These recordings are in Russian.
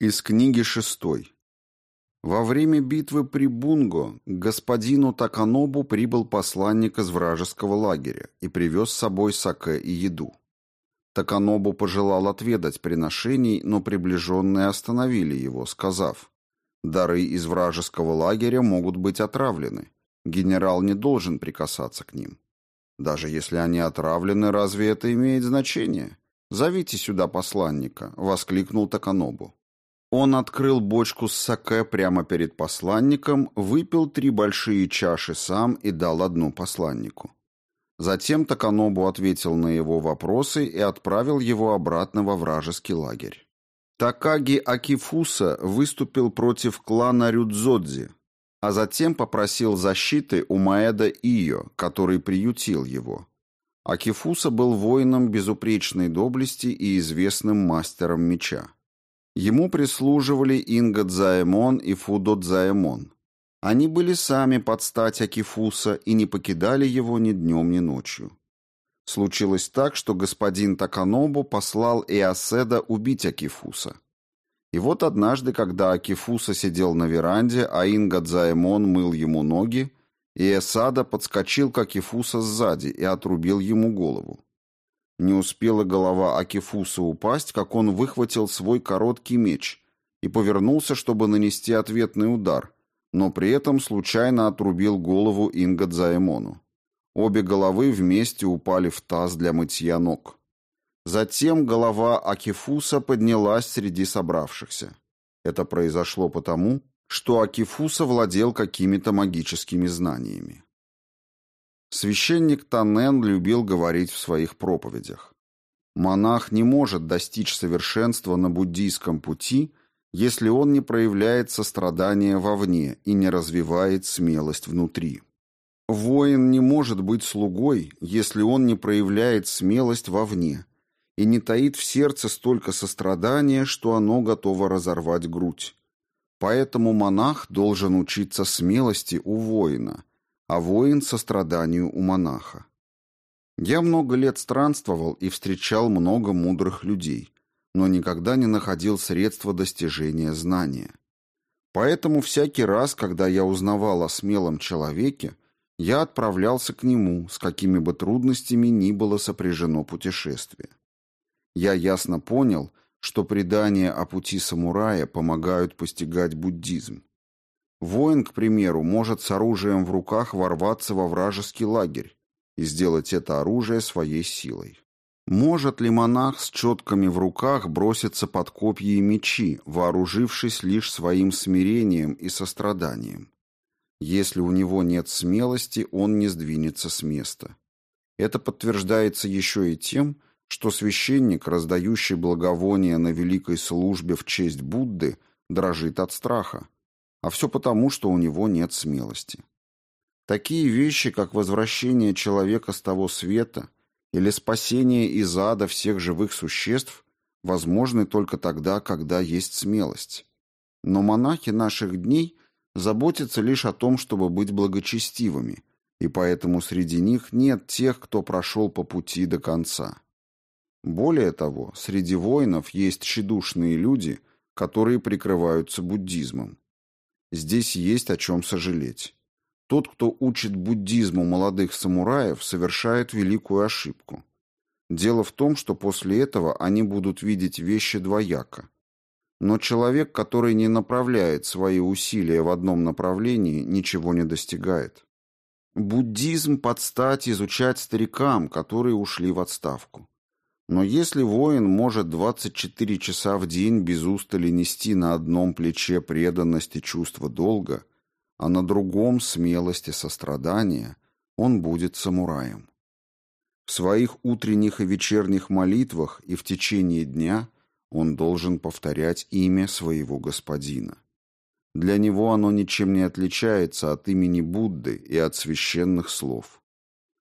Из книги шестой. Во время битвы при Бунго к господину Таканобу прибыл посланник из вражеского лагеря и привез с собой саке и еду. Таканобу пожелал отведать приношений, но приближенные остановили его, сказав, «Дары из вражеского лагеря могут быть отравлены. Генерал не должен прикасаться к ним. Даже если они отравлены, разве это имеет значение? Зовите сюда посланника, воскликнул Таканобу. Он открыл бочку с саке прямо перед посланником, выпил три большие чаши сам и дал одну посланнику. Затем Таканобу ответил на его вопросы и отправил его обратно во вражеский лагерь. Такаги Акифуса выступил против клана Рюдзодзи, а затем попросил защиты у Маэда Ио, который приютил его. Акифуса был воином безупречной доблести и известным мастером меча. Ему прислуживали Инга Дзаэмон и Фудо Дзаэмон. Они были сами под стать Акифуса и не покидали его ни днем, ни ночью. Случилось так, что господин Таканобу послал Иоседа убить Акифуса. И вот однажды, когда Акифуса сидел на веранде, а Инга Дзаэмон мыл ему ноги, и Эсада подскочил к Акифуса сзади и отрубил ему голову. Не успела голова Акифуса упасть, как он выхватил свой короткий меч и повернулся, чтобы нанести ответный удар, но при этом случайно отрубил голову Инга Дзаэмону. Обе головы вместе упали в таз для мытья ног. Затем голова Акифуса поднялась среди собравшихся. Это произошло потому, что Акифуса владел какими-то магическими знаниями. Священник Танен любил говорить в своих проповедях. Монах не может достичь совершенства на буддийском пути, если он не проявляет сострадание вовне и не развивает смелость внутри. Воин не может быть слугой, если он не проявляет смелость вовне и не таит в сердце столько сострадания, что оно готово разорвать грудь. Поэтому монах должен учиться смелости у воина, а воин — состраданию у монаха. Я много лет странствовал и встречал много мудрых людей, но никогда не находил средства достижения знания. Поэтому всякий раз, когда я узнавал о смелом человеке, я отправлялся к нему, с какими бы трудностями ни было сопряжено путешествие. Я ясно понял, что предания о пути самурая помогают постигать буддизм. Воин, к примеру, может с оружием в руках ворваться во вражеский лагерь и сделать это оружие своей силой. Может ли монах с четками в руках броситься под копья и мечи, вооружившись лишь своим смирением и состраданием? Если у него нет смелости, он не сдвинется с места. Это подтверждается еще и тем, что священник, раздающий благовония на великой службе в честь Будды, дрожит от страха. А все потому, что у него нет смелости. Такие вещи, как возвращение человека с того света или спасение из ада всех живых существ, возможны только тогда, когда есть смелость. Но монахи наших дней заботятся лишь о том, чтобы быть благочестивыми, и поэтому среди них нет тех, кто прошел по пути до конца. Более того, среди воинов есть тщедушные люди, которые прикрываются буддизмом. Здесь есть о чем сожалеть. Тот, кто учит буддизму молодых самураев, совершает великую ошибку. Дело в том, что после этого они будут видеть вещи двояко. Но человек, который не направляет свои усилия в одном направлении, ничего не достигает. Буддизм под стать изучать старикам, которые ушли в отставку. Но если воин может 24 часа в день без устали нести на одном плече преданность и чувство долга, а на другом смелость и сострадание, он будет самураем. В своих утренних и вечерних молитвах и в течение дня он должен повторять имя своего господина. Для него оно ничем не отличается от имени Будды и от священных слов.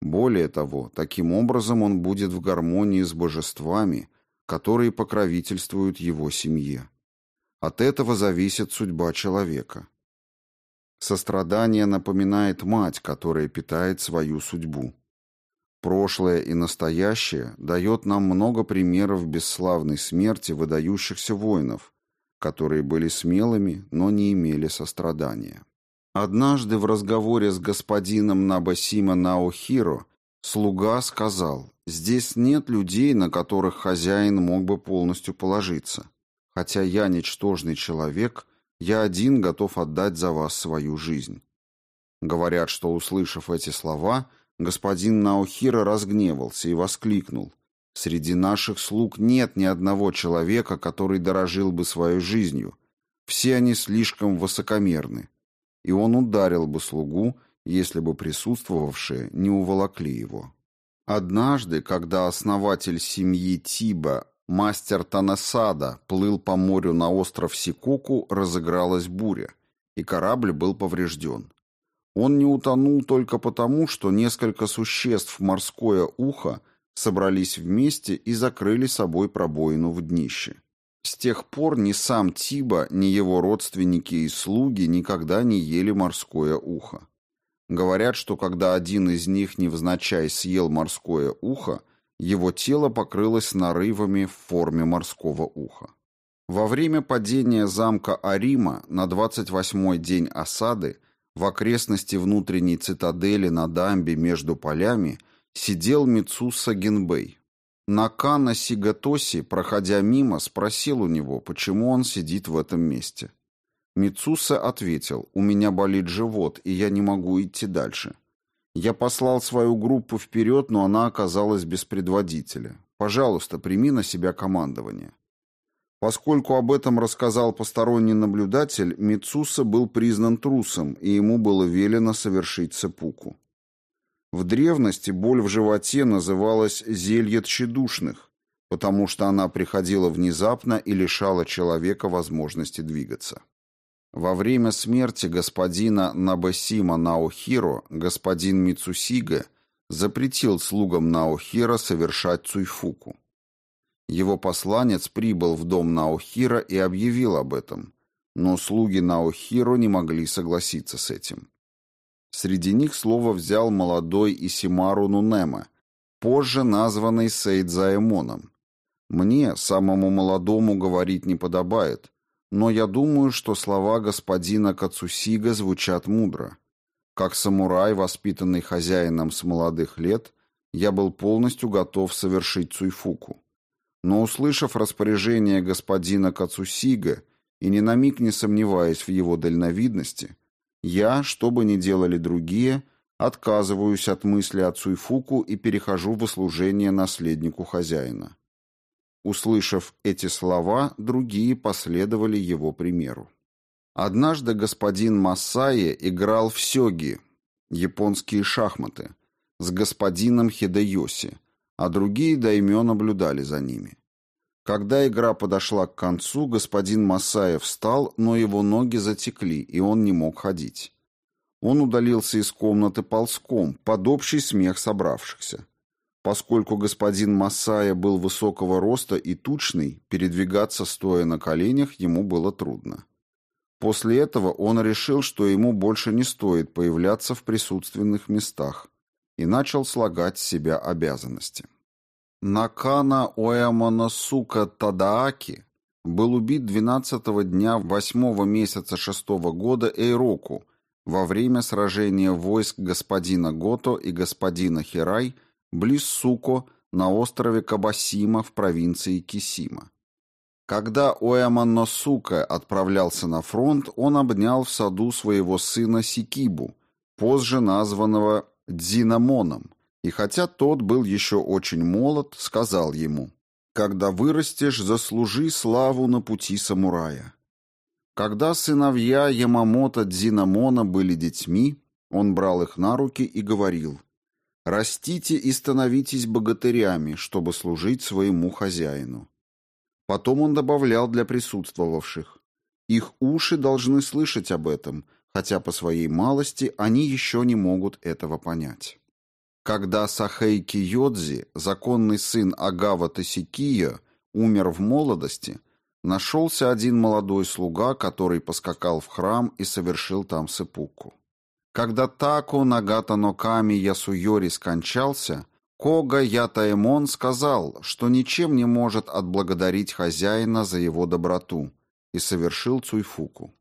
Более того, таким образом он будет в гармонии с божествами, которые покровительствуют его семье. От этого зависит судьба человека. Сострадание напоминает мать, которая питает свою судьбу. Прошлое и настоящее дает нам много примеров бесславной смерти выдающихся воинов, которые были смелыми, но не имели сострадания. Однажды в разговоре с господином Набасима Наохиро слуга сказал, «Здесь нет людей, на которых хозяин мог бы полностью положиться. Хотя я ничтожный человек, я один готов отдать за вас свою жизнь». Говорят, что, услышав эти слова, господин Наохира разгневался и воскликнул, Среди наших слуг нет ни одного человека, который дорожил бы своей жизнью. Все они слишком высокомерны. И он ударил бы слугу, если бы присутствовавшие не уволокли его. Однажды, когда основатель семьи Тиба, мастер Танасада, плыл по морю на остров Сикоку, разыгралась буря, и корабль был поврежден. Он не утонул только потому, что несколько существ морское ухо собрались вместе и закрыли собой пробоину в днище. С тех пор ни сам Тиба, ни его родственники и слуги никогда не ели морское ухо. Говорят, что когда один из них невзначай съел морское ухо, его тело покрылось нарывами в форме морского уха. Во время падения замка Арима на 28-й день осады в окрестности внутренней цитадели на дамбе между полями – сидел Мицуса Генбэй. Накана Сигатоси, проходя мимо, спросил у него, почему он сидит в этом месте. Мицуса ответил, «У меня болит живот, и я не могу идти дальше. Я послал свою группу вперед, но она оказалась без предводителя. Пожалуйста, прими на себя командование». Поскольку об этом рассказал посторонний наблюдатель, Мицуса был признан трусом, и ему было велено совершить цепуку. В древности боль в животе называлась «зелье тщедушных», потому что она приходила внезапно и лишала человека возможности двигаться. Во время смерти господина Набасима Наохиро господин Мицусига запретил слугам Наохира совершать цуйфуку. Его посланец прибыл в дом Наохира и объявил об этом, но слуги Наохиро не могли согласиться с этим. Среди них слово взял молодой Исимару Нунема, позже названный Сейдзаэмоном. Мне, самому молодому, говорить не подобает, но я думаю, что слова господина Кацусига звучат мудро. Как самурай, воспитанный хозяином с молодых лет, я был полностью готов совершить цуйфуку. Но, услышав распоряжение господина Кацусига и ни на миг не сомневаясь в его дальновидности, я, что бы ни делали другие, отказываюсь от мысли о Цуйфуку и перехожу в служение наследнику хозяина. Услышав эти слова, другие последовали его примеру. Однажды господин Масае играл в сёги, японские шахматы, с господином Хидеоси, а другие даймё наблюдали за ними. Когда игра подошла к концу, господин Масаев встал, но его ноги затекли, и он не мог ходить. Он удалился из комнаты ползком, под общий смех собравшихся. Поскольку господин Масая был высокого роста и тучный, передвигаться стоя на коленях ему было трудно. После этого он решил, что ему больше не стоит появляться в присутственных местах, и начал слагать с себя обязанности. Накана Оэмоносука Тадааки был убит 12-го дня 8-го месяца 6-го года Эйроку во время сражения войск господина Гото и господина Хирай близ Суко на острове Кабасима в провинции Кисима. Когда Оэмоносука отправлялся на фронт, он обнял в саду своего сына Сикибу, позже названного Дзинамоном, и хотя тот был еще очень молод, сказал ему, «Когда вырастешь, заслужи славу на пути самурая». Когда сыновья Ямамото Дзинамона были детьми, он брал их на руки и говорил, «Растите и становитесь богатырями, чтобы служить своему хозяину». Потом он добавлял для присутствовавших, «Их уши должны слышать об этом, хотя по своей малости они еще не могут этого понять». Когда Сахейки Йодзи, законный сын Агава Тосикия, умер в молодости, нашелся один молодой слуга, который поскакал в храм и совершил там сепуку. Когда Тако Нагата Ноками Ясуйори скончался, Кога Ятаэмон сказал, что ничем не может отблагодарить хозяина за его доброту, и совершил Цуйфуку.